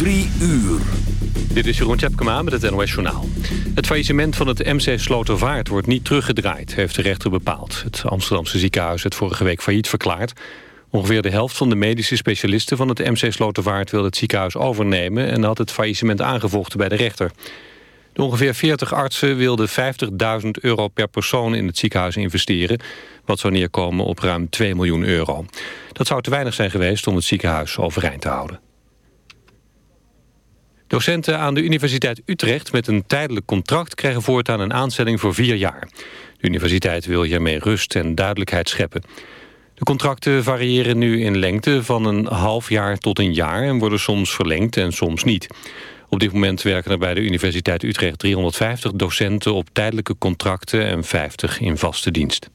Drie uur. Dit is Jeroen Tjepkema met het NOS Journaal. Het faillissement van het MC Slotervaart wordt niet teruggedraaid, heeft de rechter bepaald. Het Amsterdamse ziekenhuis heeft vorige week failliet verklaard. Ongeveer de helft van de medische specialisten van het MC Slotervaart wil het ziekenhuis overnemen... en had het faillissement aangevochten bij de rechter. De ongeveer 40 artsen wilden 50.000 euro per persoon in het ziekenhuis investeren... wat zou neerkomen op ruim 2 miljoen euro. Dat zou te weinig zijn geweest om het ziekenhuis overeind te houden. Docenten aan de Universiteit Utrecht met een tijdelijk contract... krijgen voortaan een aanstelling voor vier jaar. De universiteit wil hiermee rust en duidelijkheid scheppen. De contracten variëren nu in lengte van een half jaar tot een jaar... en worden soms verlengd en soms niet. Op dit moment werken er bij de Universiteit Utrecht 350 docenten op tijdelijke contracten en 50 in vaste dienst.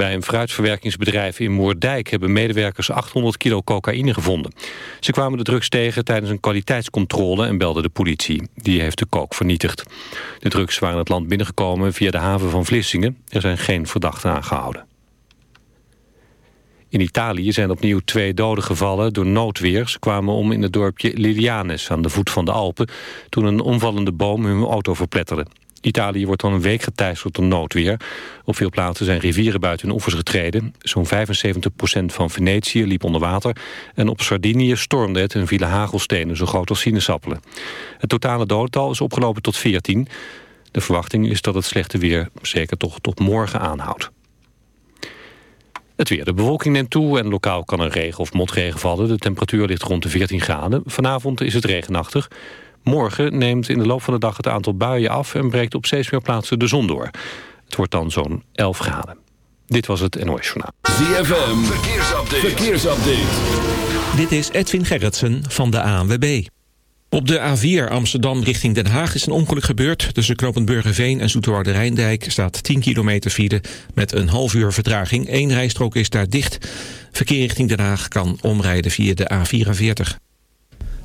Bij een fruitverwerkingsbedrijf in Moerdijk hebben medewerkers 800 kilo cocaïne gevonden. Ze kwamen de drugs tegen tijdens een kwaliteitscontrole en belden de politie. Die heeft de kook vernietigd. De drugs waren het land binnengekomen via de haven van Vlissingen. Er zijn geen verdachten aangehouden. In Italië zijn opnieuw twee doden gevallen door noodweer. Ze kwamen om in het dorpje Lilianes aan de voet van de Alpen... toen een omvallende boom hun auto verpletterde. Italië wordt al een week geteisterd door noodweer. Op veel plaatsen zijn rivieren buiten hun oevers getreden. Zo'n 75% van Venetië liep onder water. En op Sardinië stormde het en vielen hagelstenen zo groot als sinaasappelen. Het totale dodental is opgelopen tot 14. De verwachting is dat het slechte weer zeker toch tot morgen aanhoudt. Het weer. De bewolking neemt toe en lokaal kan er regen of motregen vallen. De temperatuur ligt rond de 14 graden. Vanavond is het regenachtig. Morgen neemt in de loop van de dag het aantal buien af... en breekt op steeds meer plaatsen de zon door. Het wordt dan zo'n 11 graden. Dit was het NOS Journaal. ZFM. Verkeersupdate. Verkeersupdate. Dit is Edwin Gerritsen van de ANWB. Op de A4 Amsterdam richting Den Haag is een ongeluk gebeurd. Tussen knooppunt Burgerveen en Zoeterwoude Rijndijk staat 10 kilometer file met een half uur vertraging. Eén rijstrook is daar dicht. Verkeer richting Den Haag kan omrijden via de A44.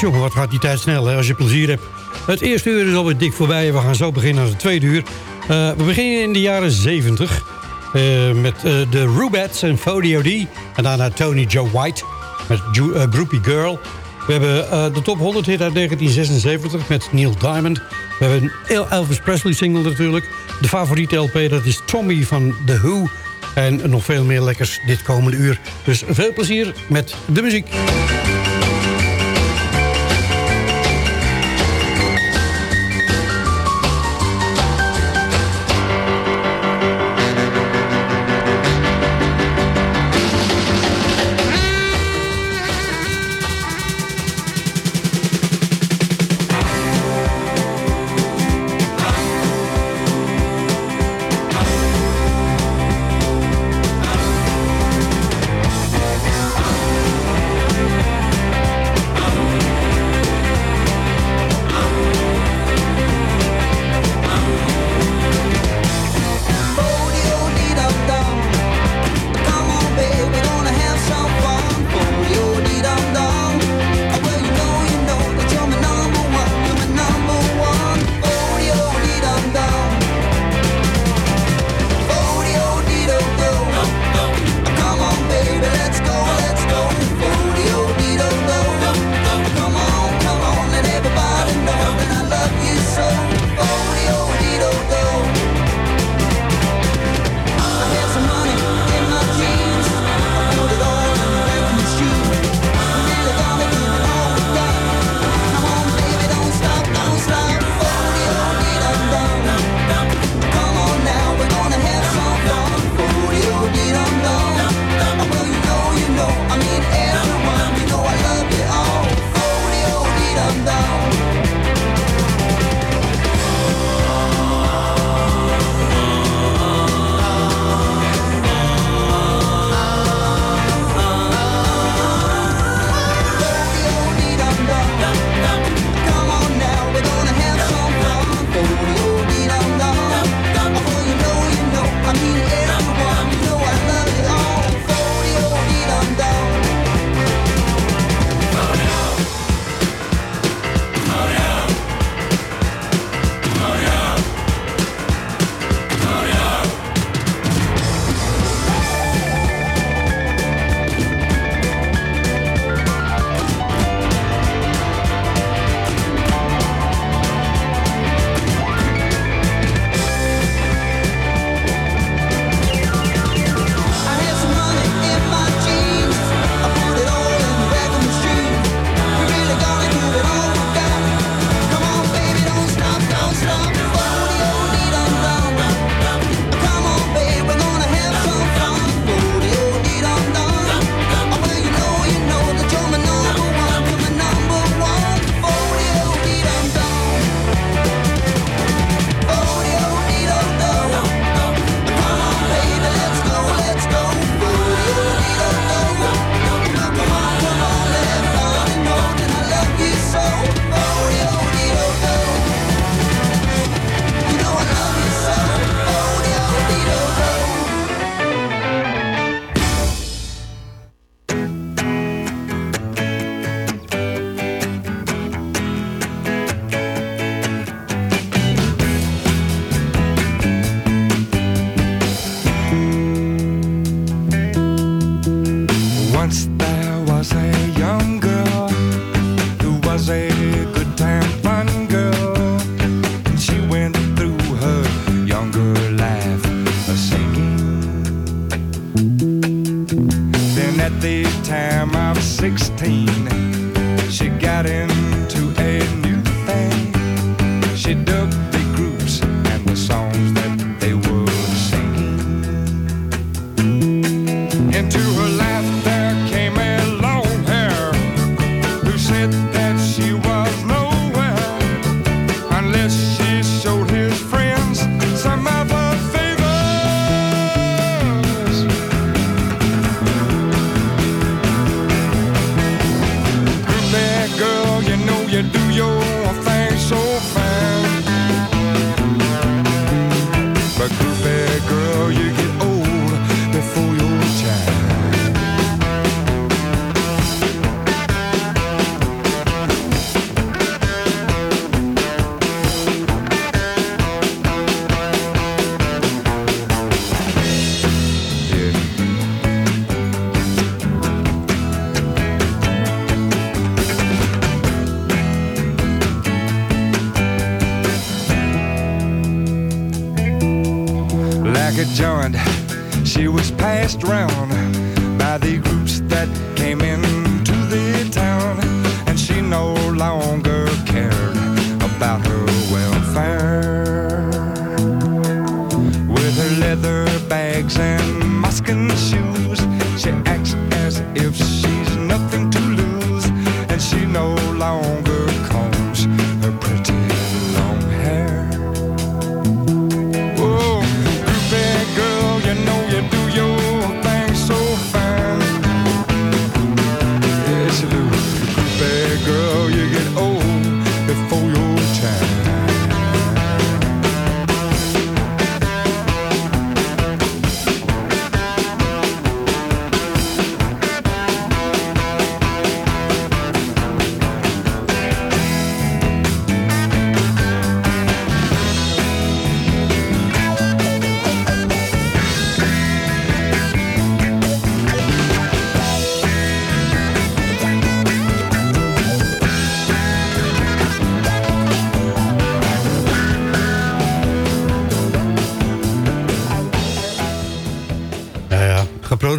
Jongen, wat gaat die tijd snel hè, als je plezier hebt. Het eerste uur is alweer dik voorbij. We gaan zo beginnen aan het tweede uur. Uh, we beginnen in de jaren 70 uh, met uh, de Rubettes en Folio D. En daarna Tony Joe White met Groupie Girl. We hebben de top 100 hit uit 1976 met Neil Diamond. We hebben een Elvis Presley single natuurlijk. De favoriete LP dat is Tommy van The Who. En nog veel meer lekkers dit komende uur. Dus veel plezier met de muziek.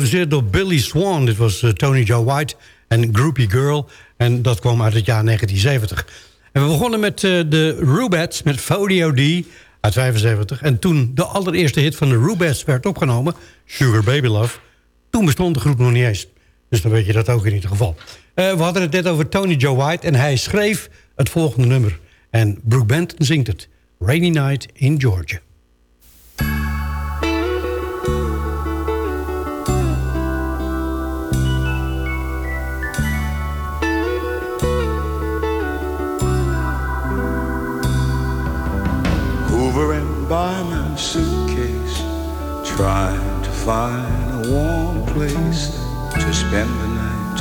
Geproduceerd door Billy Swan. Dit was eh, Tony Joe White en Groupie Girl. En dat kwam uit het jaar 1970. En we begonnen met eh, de Rubettes met Fodio D uit 75. En toen de allereerste hit van de Rubettes werd opgenomen... Sugar Baby Love... toen bestond de groep nog niet eens. Dus dan weet je dat ook in ieder geval. Eh, we hadden het net over Tony Joe White... en hij schreef het volgende nummer. En Brooke Benton zingt het. Rainy Night in Georgia. By my suitcase, trying to find a warm place to spend the night.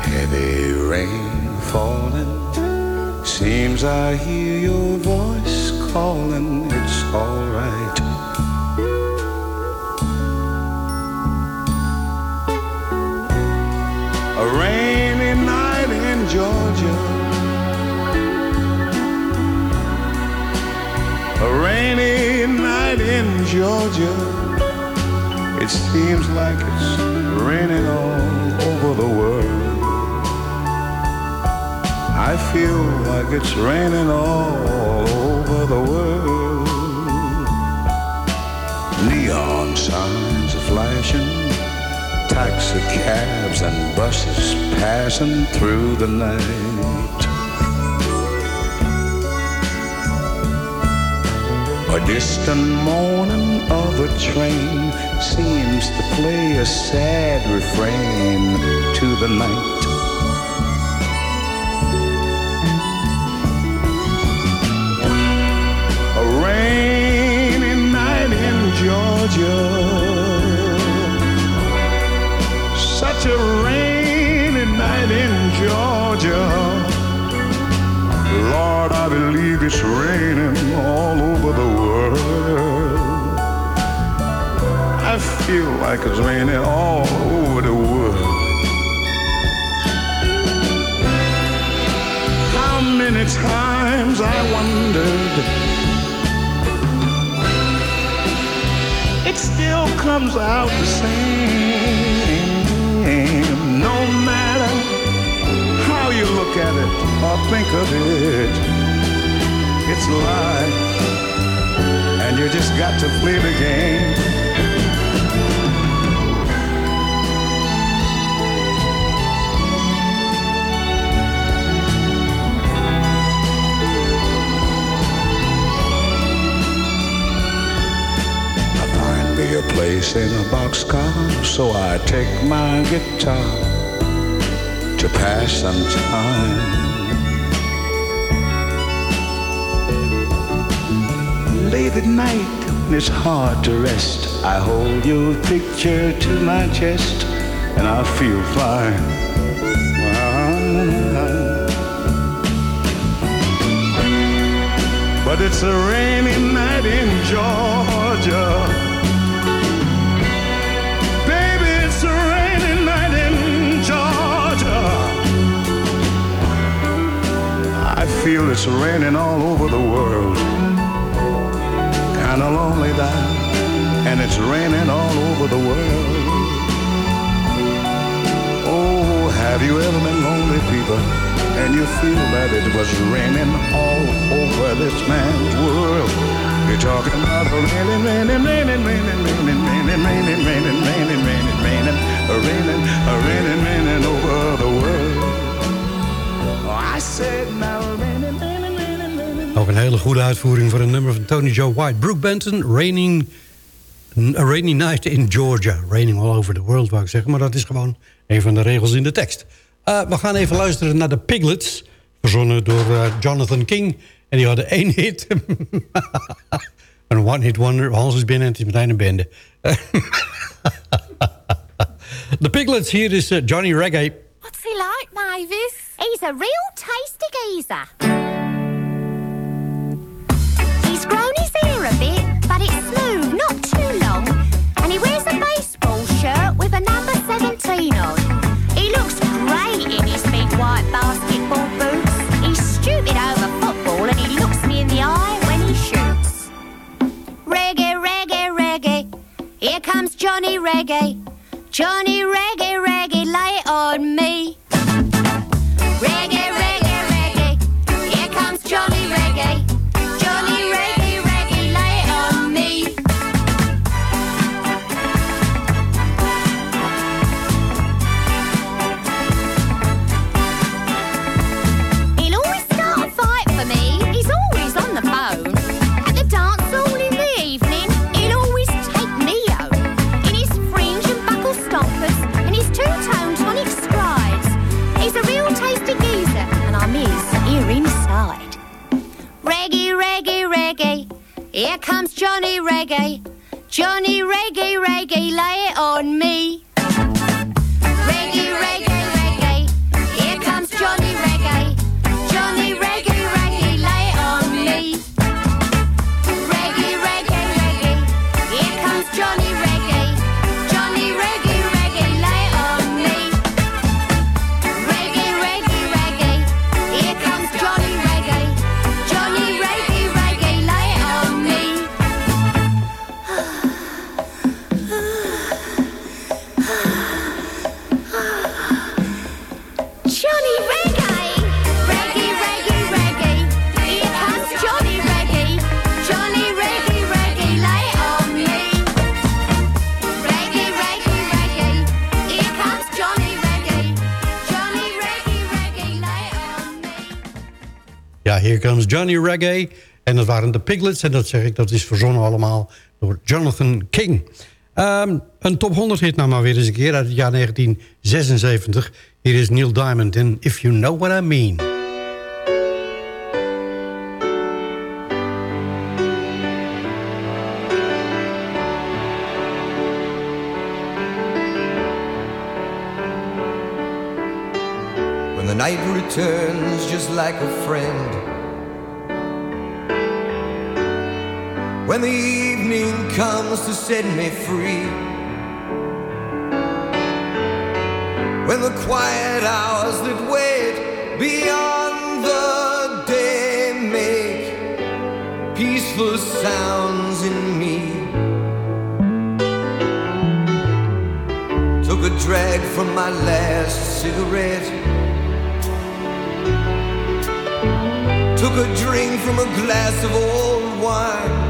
Heavy rain falling, seems I hear your voice calling. It's alright. A rainy night in Georgia. It seems like it's raining all over the world. I feel like it's raining all over the world. Neon signs are flashing, taxi cabs and buses passing through the night. A distant moaning of a train seems to play a sad refrain to the night. A rainy night in Georgia. Such a rainy night in Georgia. Lord, I believe it's raining feel like it's raining all over the world. How many times I wondered, it still comes out the same. No matter how you look at it or think of it, it's life. And you just got to play the game. Place in a boxcar, so I take my guitar to pass some time. Late at night, when it's hard to rest, I hold your picture to my chest, and I feel fine. But it's a rainy night in Georgia. Feel it's raining all over the world. Kinda lonely down, and it's raining all over the world. Oh, have you ever been lonely, people? And you feel that it was raining all over this man's world. You're talking about raining, raining, raining, raining, raining, raining, raining, raining, raining, raining, raining, raining, raining, raining over the world. Oh, I said now Ook een hele goede uitvoering voor een nummer van Tony Joe White. Brooke Benton, Raining, A Rainy Night in Georgia. Raining all over the world, wou ik zeggen. Maar dat is gewoon een van de regels in de tekst. Uh, we gaan even luisteren naar de Piglets. Verzonnen door uh, Jonathan King. En die hadden één hit. een one-hit wonder. Hans is binnen en het is meteen een bende. De Piglets, hier is uh, Johnny Reggae. What's he like, Mavis? He's a real tasty geezer. A number 17 on. He looks great in his big white basketball boots. He's stupid over football and he looks me in the eye when he shoots. Here comes Johnny Reggae. Johnny Reggae, reggae, lay it on me. Reggae, reggae, reggae. Here comes Johnny Reggae. Johnny Reggae, reggae, lay it on me. Johnny Reggae. En dat waren de Piglets. En dat zeg ik, dat is verzonnen allemaal door Jonathan King. Ehm, een top 100 hit nou maar weer eens een keer uit het jaar 1976. Hier is Neil Diamond in If You Know What I Mean. When the night returns just like a friend. when the evening comes to set me free. When the quiet hours that wait beyond the day make peaceful sounds in me. Took a drag from my last cigarette. took a drink from a glass of old wine.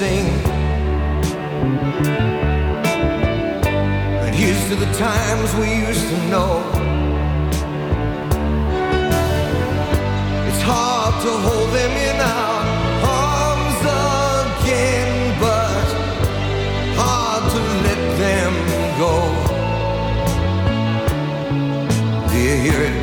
sing. And here's to the times we used to know. It's hard to hold them in our arms again, but hard to let them go. Do you hear it?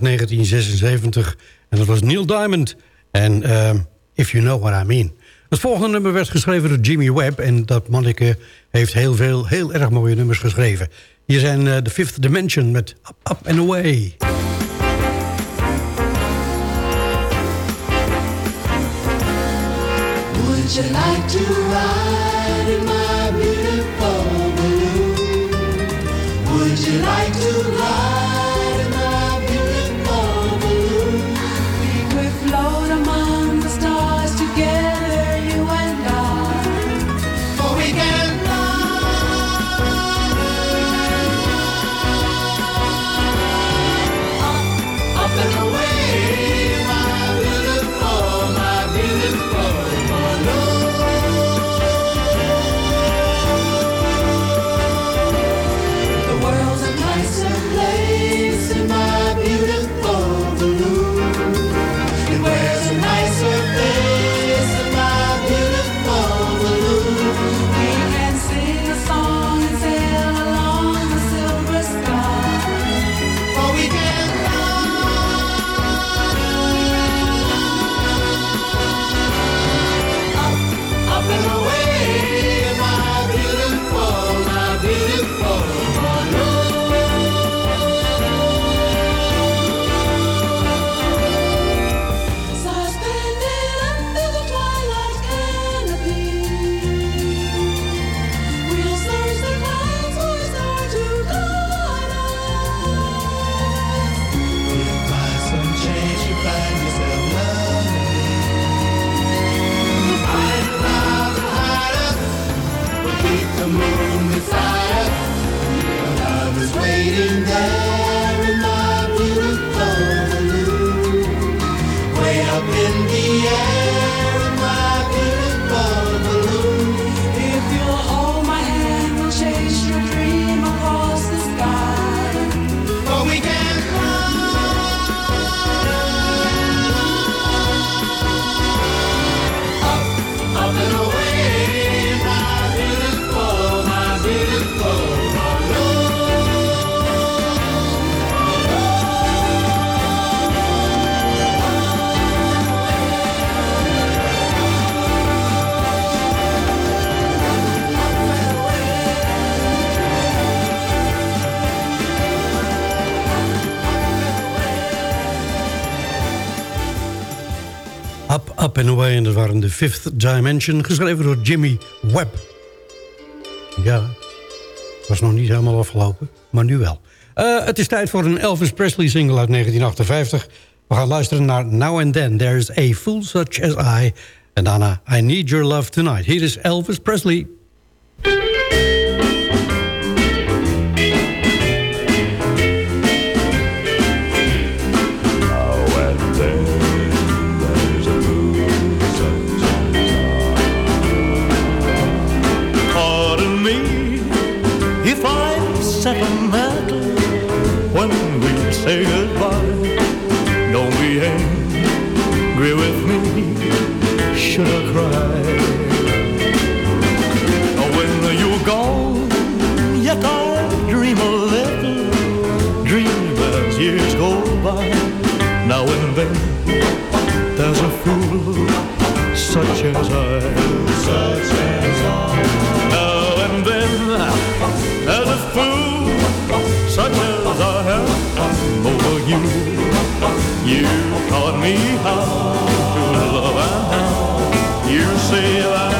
1976. En dat was Neil Diamond. En eh, If You Know What I Mean. Het volgende nummer werd geschreven door Jimmy Webb. En dat manneke heeft heel veel, heel erg mooie nummers geschreven. Hier zijn eh, The Fifth Dimension met Up, Up and Away. Would you like to ride in my beautiful? Would you like to ride? Up, Up and Away. En dat waren de Fifth Dimension, geschreven door Jimmy Webb. Ja, was nog niet helemaal afgelopen, maar nu wel. Eh, het is tijd voor een Elvis Presley single uit 1958. We gaan luisteren naar Now and Then, There's a Fool Such As I. En daarna I Need Your Love Tonight. Hier is Elvis Presley. You taught me how to love and how you say that.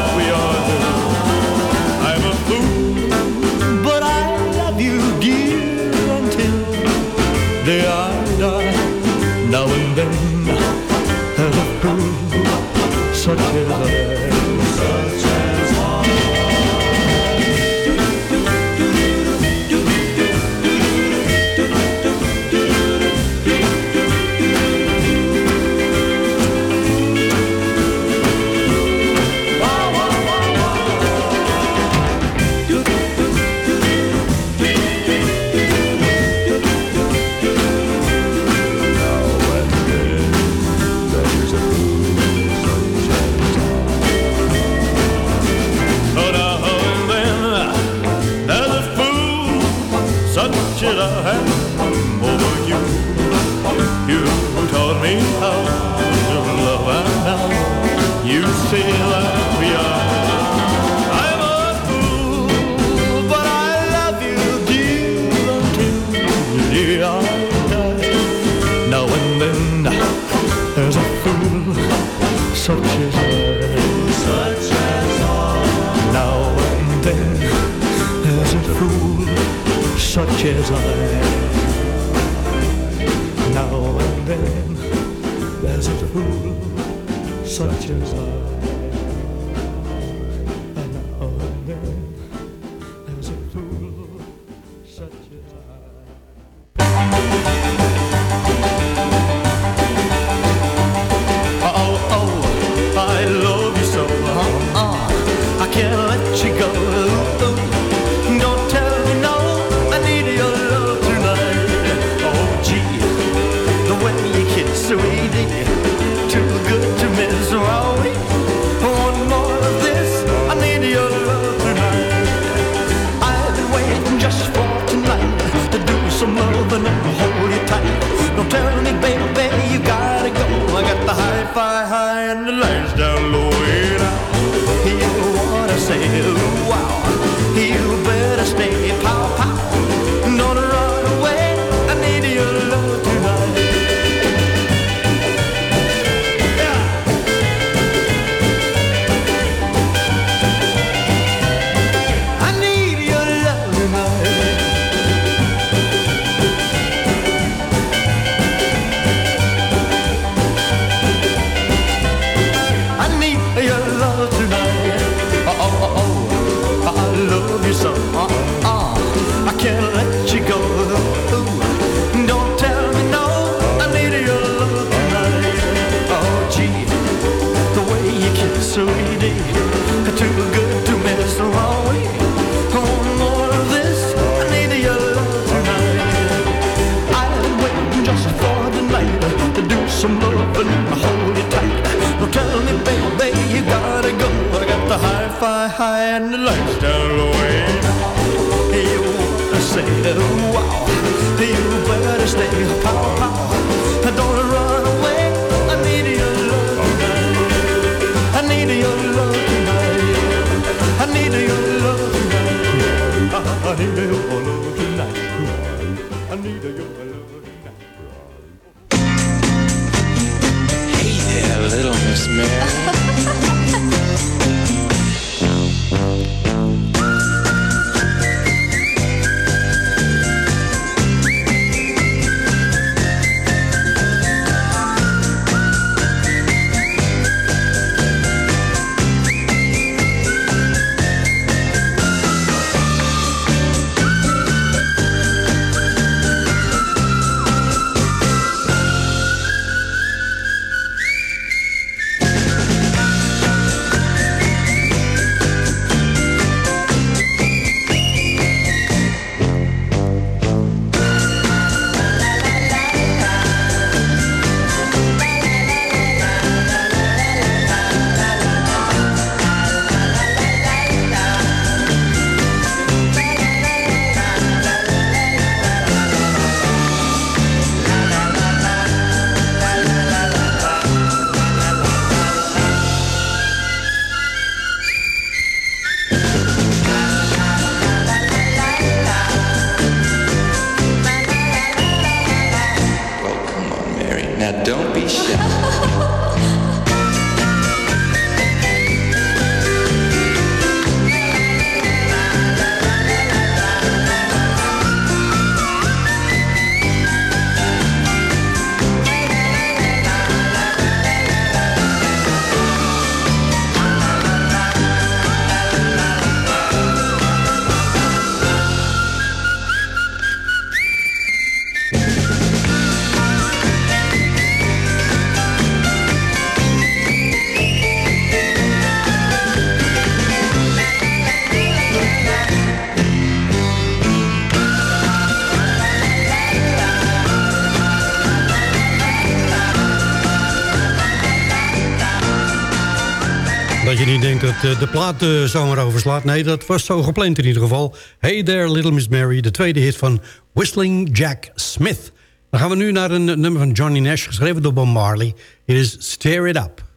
Eh, de plaat zou zomaar overslaat. Nee, dat was zo gepland in ieder geval. Hey There Little Miss Mary, de tweede hit van Whistling Jack Smith. Dan gaan we nu naar een nummer van Johnny Nash, geschreven door Bob Marley. It is Stare It Up.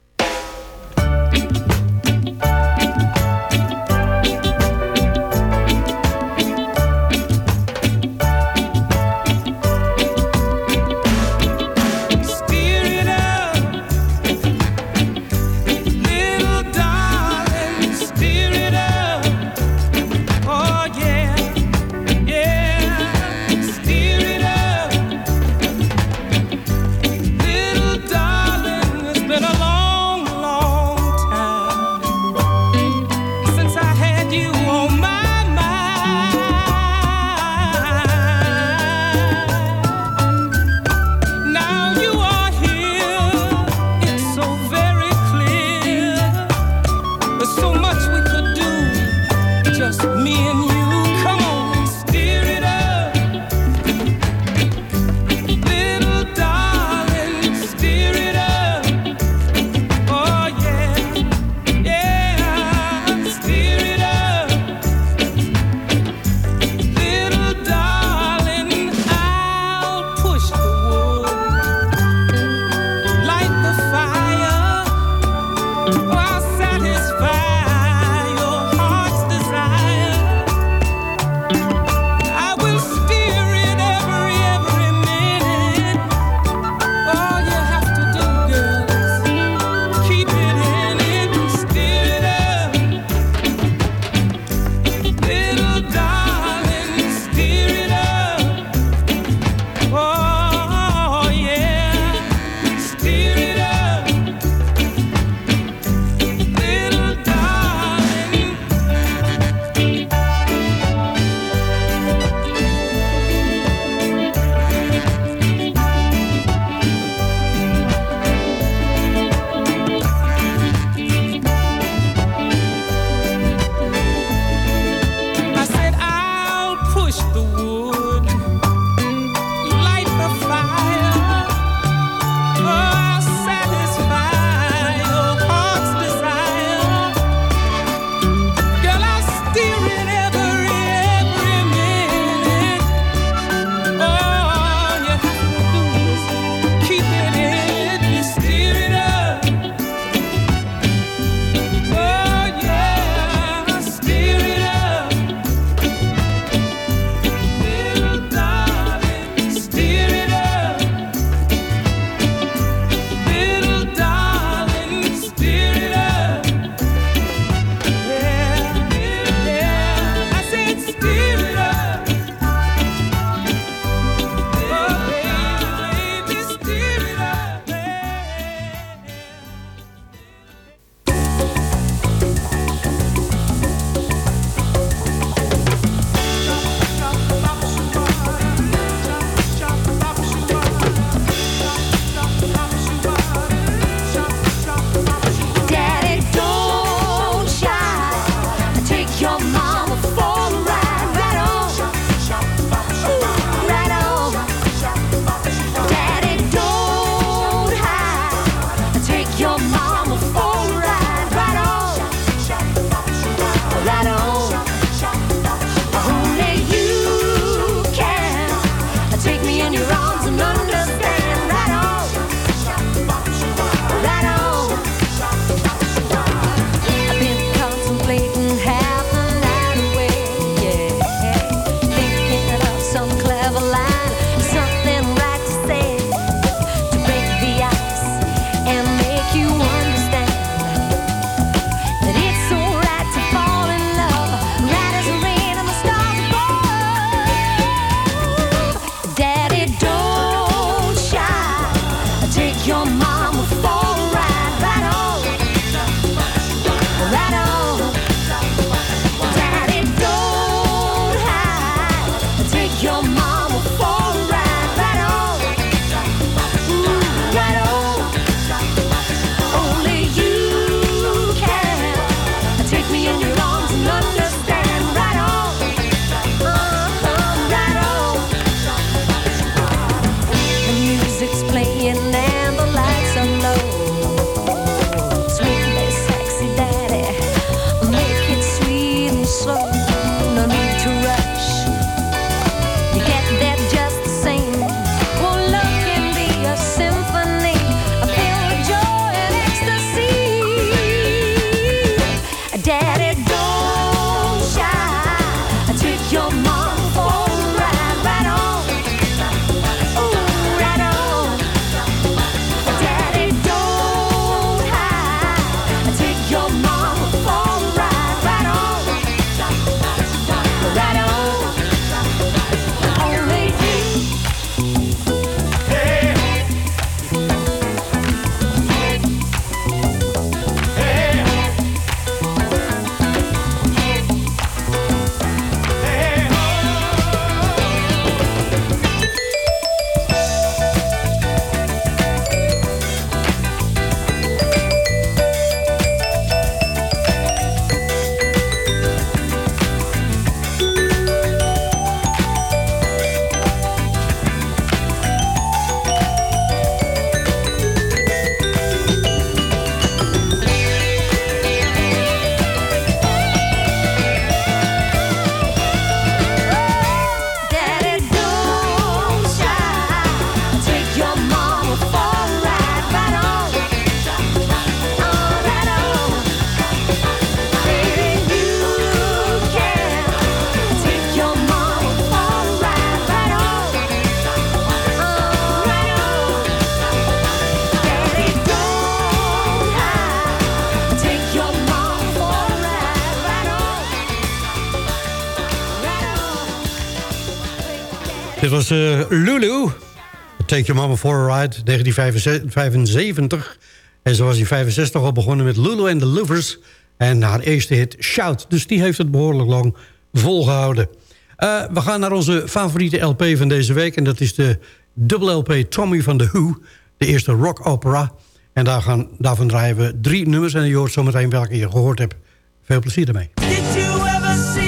Eh, Lulu. Take Your Mama for a Ride, 1975. En ze was in 65 al begonnen met Lulu and the Lovers. En haar eerste hit Shout. Dus die heeft het behoorlijk lang volgehouden. Eh, we gaan naar onze favoriete LP van deze week. En dat is de dubbele LP Tommy van The Who. De eerste rock opera. En daar gaan, daarvan draaien we drie nummers. En je hoort zometeen welke je gehoord hebt. Veel plezier ermee. Did you ever see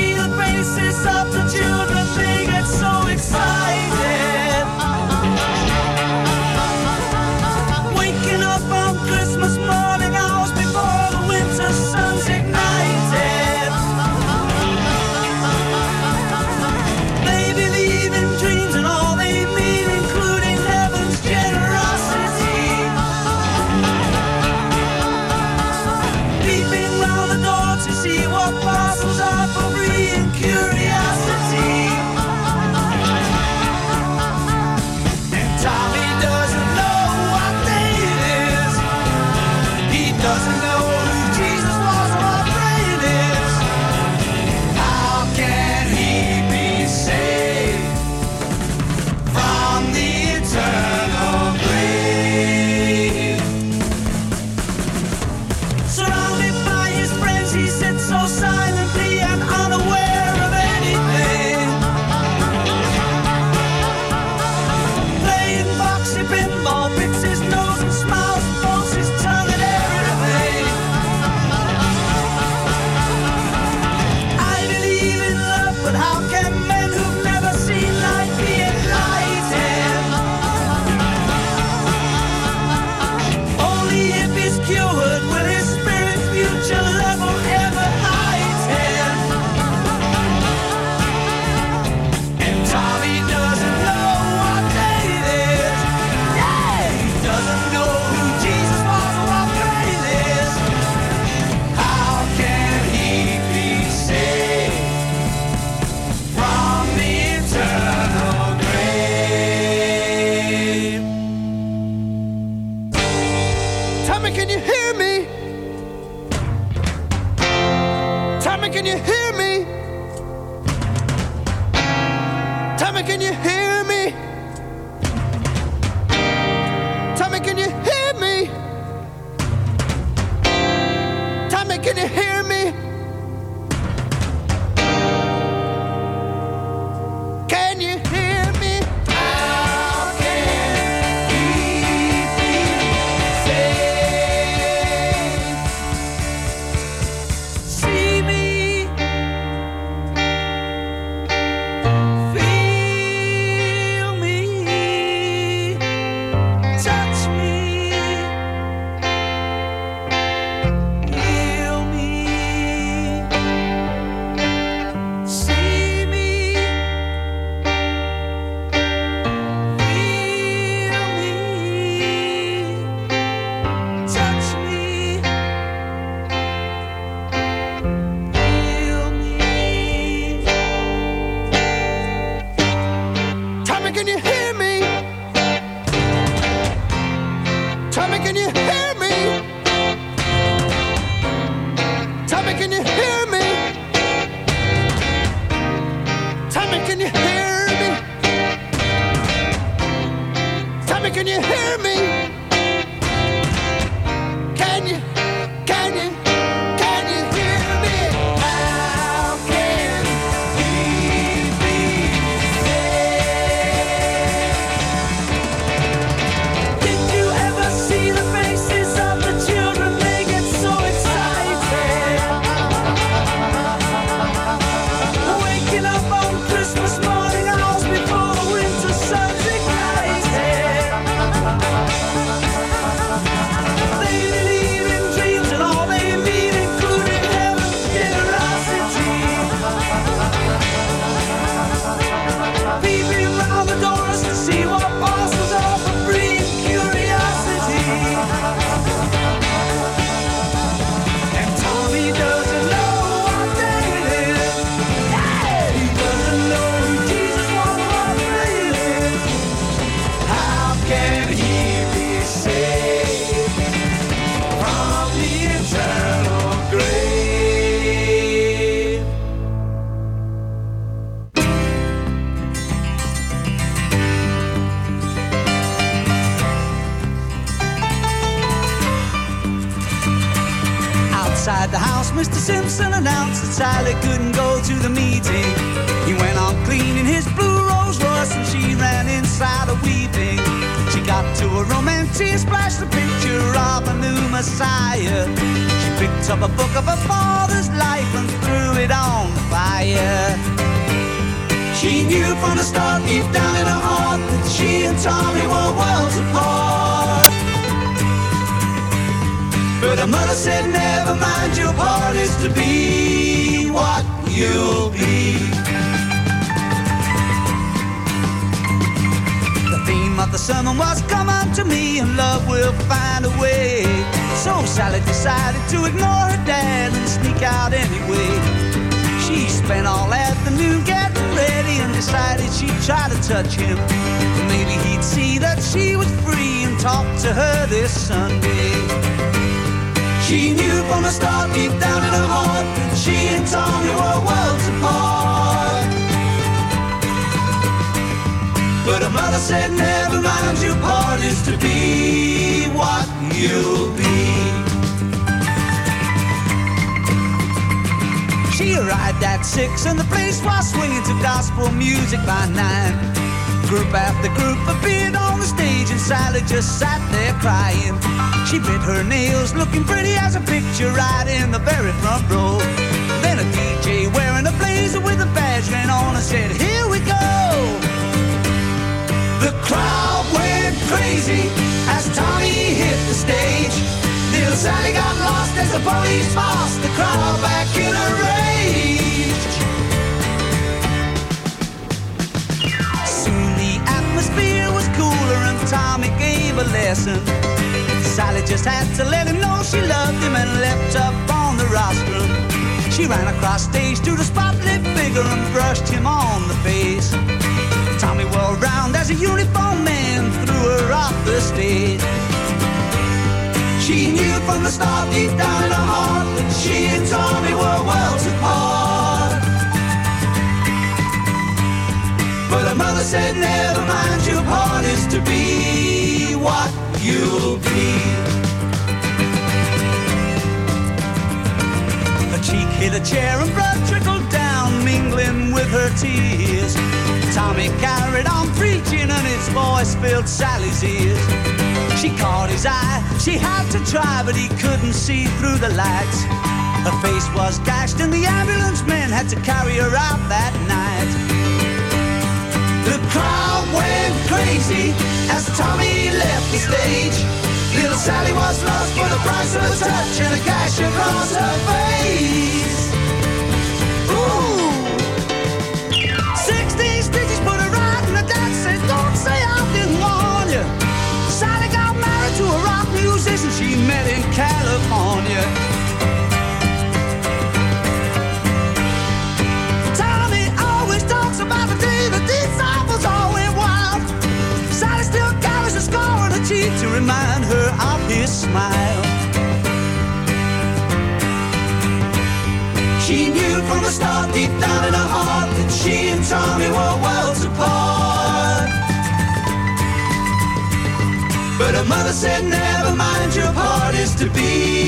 Simpson announced that Sally couldn't go to the meeting. He went on cleaning his blue Rolls Royce and she ran inside a weeping. She got to a room and she splashed the picture of a new Messiah. She picked up a book of her father's life and threw it on the fire. She knew from the start, deep down in her heart, that she and Tommy were worlds apart. But her mother said, never mind, your part is to be what you'll be. The theme of the sermon was, come unto me and love will find a way. So Sally decided to ignore her dad and sneak out anyway. She spent all afternoon getting ready and decided she'd try to touch him. Maybe he'd see that she was free and talk to her this Sunday. She knew from the start, deep down in her heart, she and Tommy were worlds apart. But her mother said, never mind, your part is to be what you'll be. She arrived at six and the place was swinging to gospel music by nine. Group after group appeared on the stage and Sally just sat there crying. She bit her nails, looking pretty as a picture right in the very front row. Then a DJ wearing a blazer with a badge ran on and said, Here we go. The crowd went crazy as Tommy hit the stage. Little Sally got lost as the police passed the crowd back in a rage. A lesson. Sally just had to let him know she loved him and leapt up on the rostrum. She ran across stage to the spotlit figure and brushed him on the face. Tommy whirled round as a uniformed man threw her off the stage. She knew from the start, deep down in her heart, that she and Tommy were worlds apart. But her mother said, never mind, your part is to be be. Her cheek hit a chair and blood trickled down, mingling with her tears. Tommy carried on preaching and his voice filled Sally's ears. She caught his eye, she had to try, but he couldn't see through the lights. Her face was gashed and the ambulance men had to carry her out that night. The crowd went crazy as Tommy left the stage. Little Sally was lost for the price of a touch and a gash across her face. Ooh. Sixteen stitches put her right in the dance. Said, don't say I didn't warn. Sally got married to a rock musician she met in California. Remind her of his smile. She knew from the start, deep down in her heart, that she and Tommy were worlds apart. But her mother said, never mind, your part is to be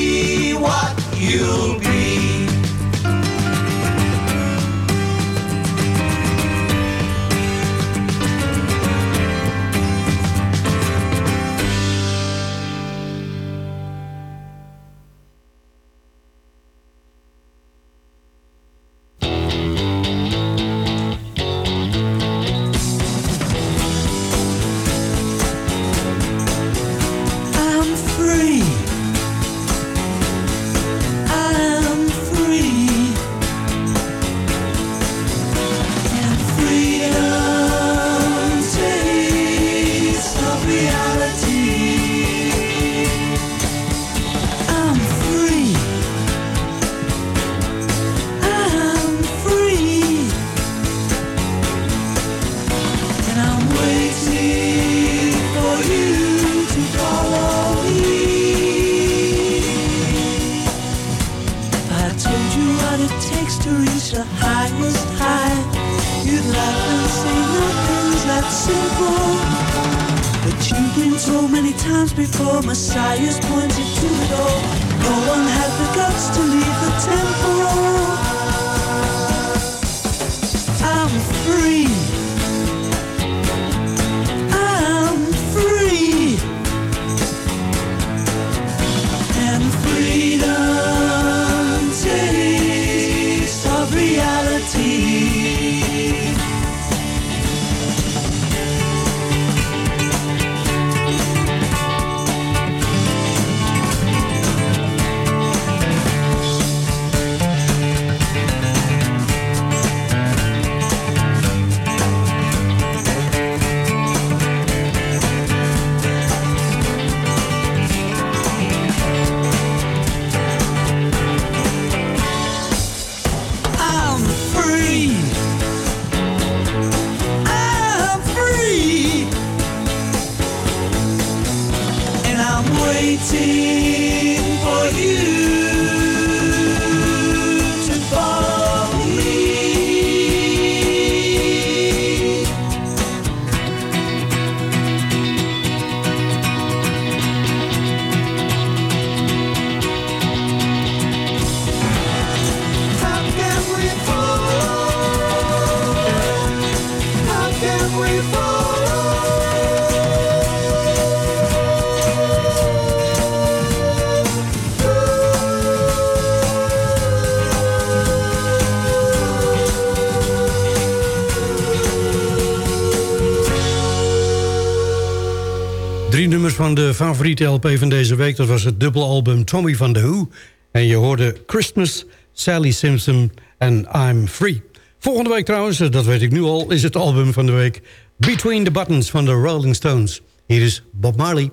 van de favoriete LP van deze week. Dat was het dubbelalbum Tommy van de Who. En je hoorde Christmas, Sally Simpson en I'm Free. Volgende week trouwens, eh, dat weet ik nu al, is het album van de week... Between the Buttons van de Rolling Stones. Hier is Bob Marley.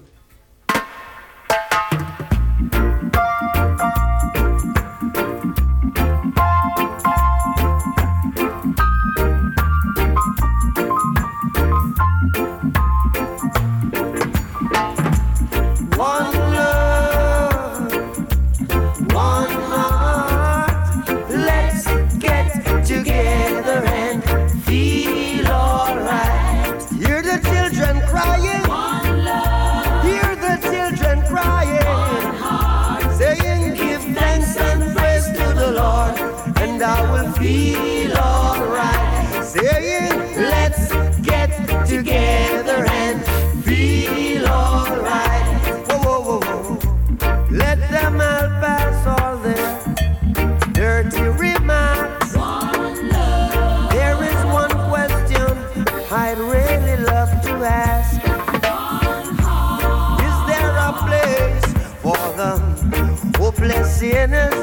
beginning.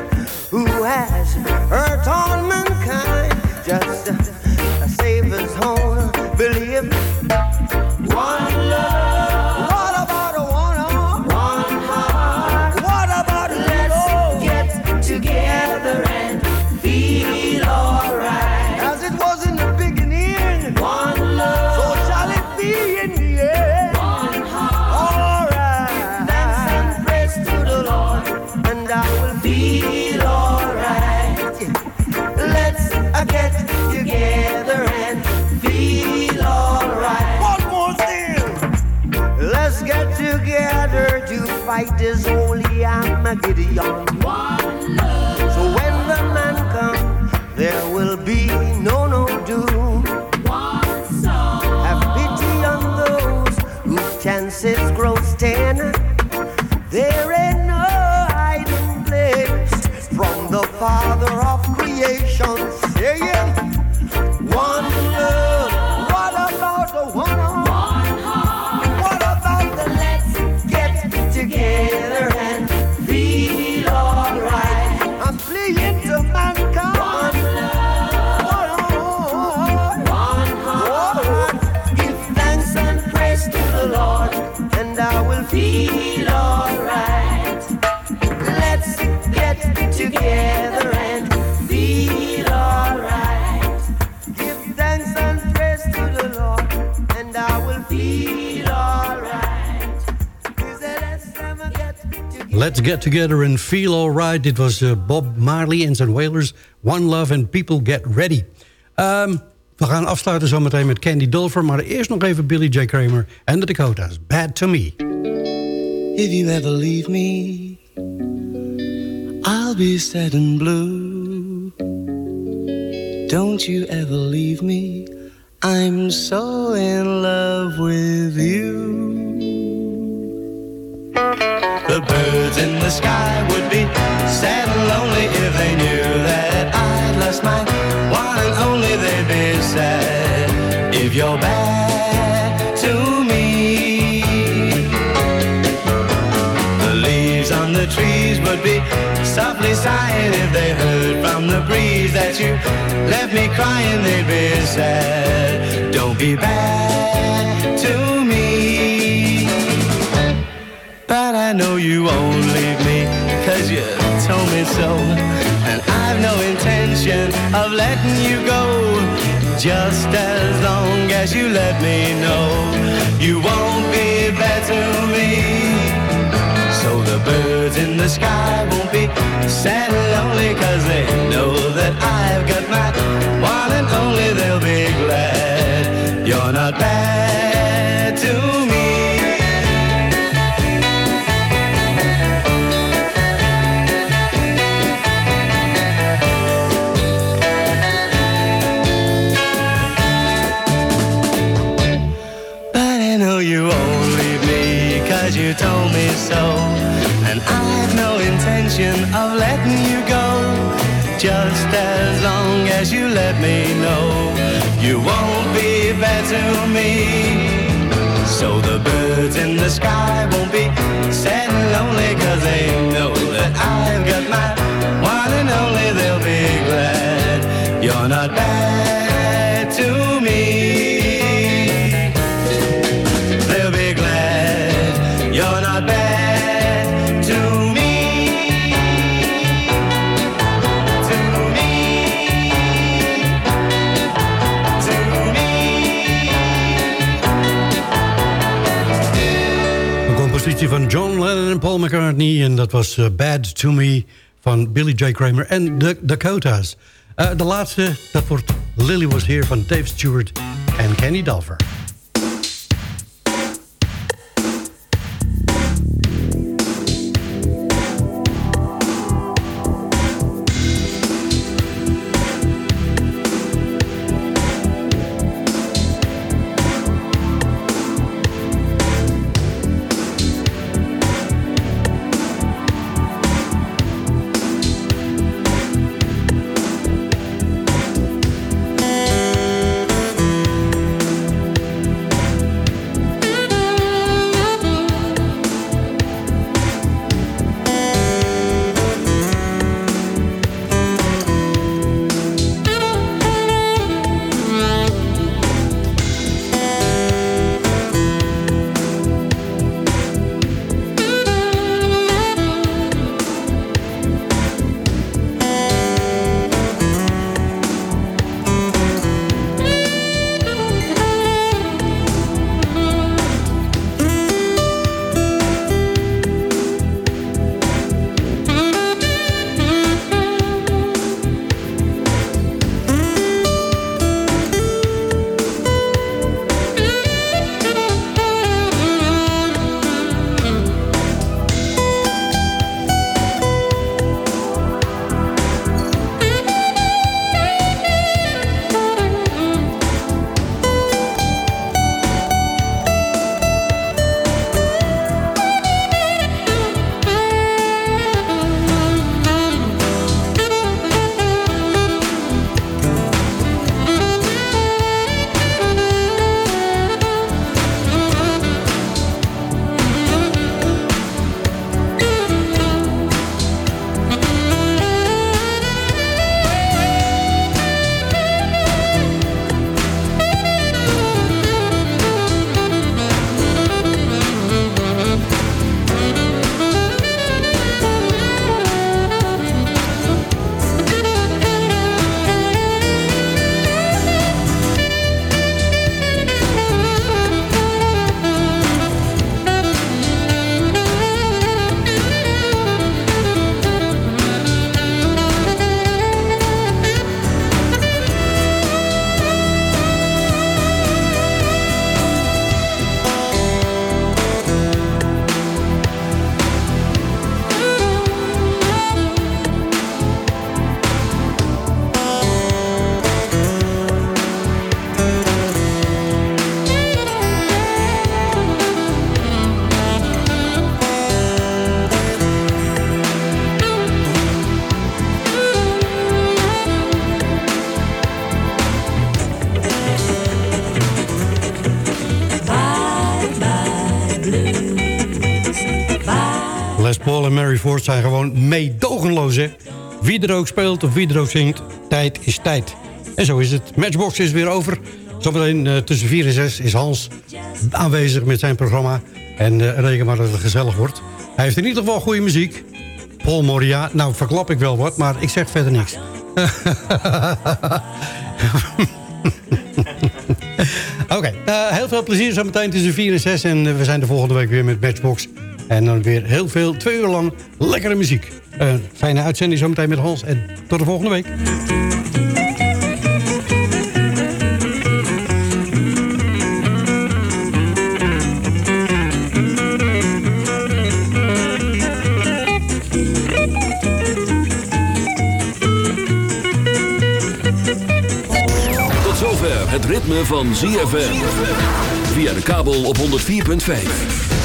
Let's Get Together and Feel Alright. Dit was uh, Bob Marley en zijn Wailers. One Love and People Get Ready. Um, we gaan afsluiten zometeen met Candy Dulfer... maar eerst nog even Billy J. Kramer en de Dakotas. Bad to Me. If you ever leave me... I'll be sad and blue Don't you ever leave me I'm so in love with you Birds in the sky would be sad and lonely if they knew that I'd lost my one and only. They'd be sad if you're bad to me. The leaves on the trees would be softly sighing if they heard from the breeze that you left me crying. They'd be sad. Don't be bad to me. But I know you won't leave me, cause you told me so. And I've no intention of letting you go. Just as long as you let me know you won't be bad to me. So the birds in the sky won't be sad and lonely, cause they know that I've got me know You won't be bad to me. So the birds in the sky won't be sad and lonely Cause they know that I've got my one and only. They'll be glad you're not bad van John Lennon en Paul McCartney. En dat was eh, Bad To Me van Billy J. Kramer en de Dakotas. Eh, de laatste, dat wordt Lily Was Here van Dave Stewart en Kenny Dalver. Er ook speelt of wie ook zingt, tijd is tijd. En zo is het. Matchbox is weer over. Zometeen eh, tussen 4 en 6 is Hans aanwezig met zijn programma. En eh, reken maar dat het gezellig wordt. Hij heeft in ieder geval goede muziek. Paul Moria. Nou, verklap ik wel wat, maar ik zeg verder niks. Oké, eh, heel veel plezier zometeen tussen 4 en 6. En we zijn de volgende week weer met Matchbox. En dan weer heel veel, twee uur lang, lekkere muziek. Een fijne uitzending zometeen met Hans. En tot de volgende week. Tot zover het ritme van ZFM. Via de kabel op 104.5.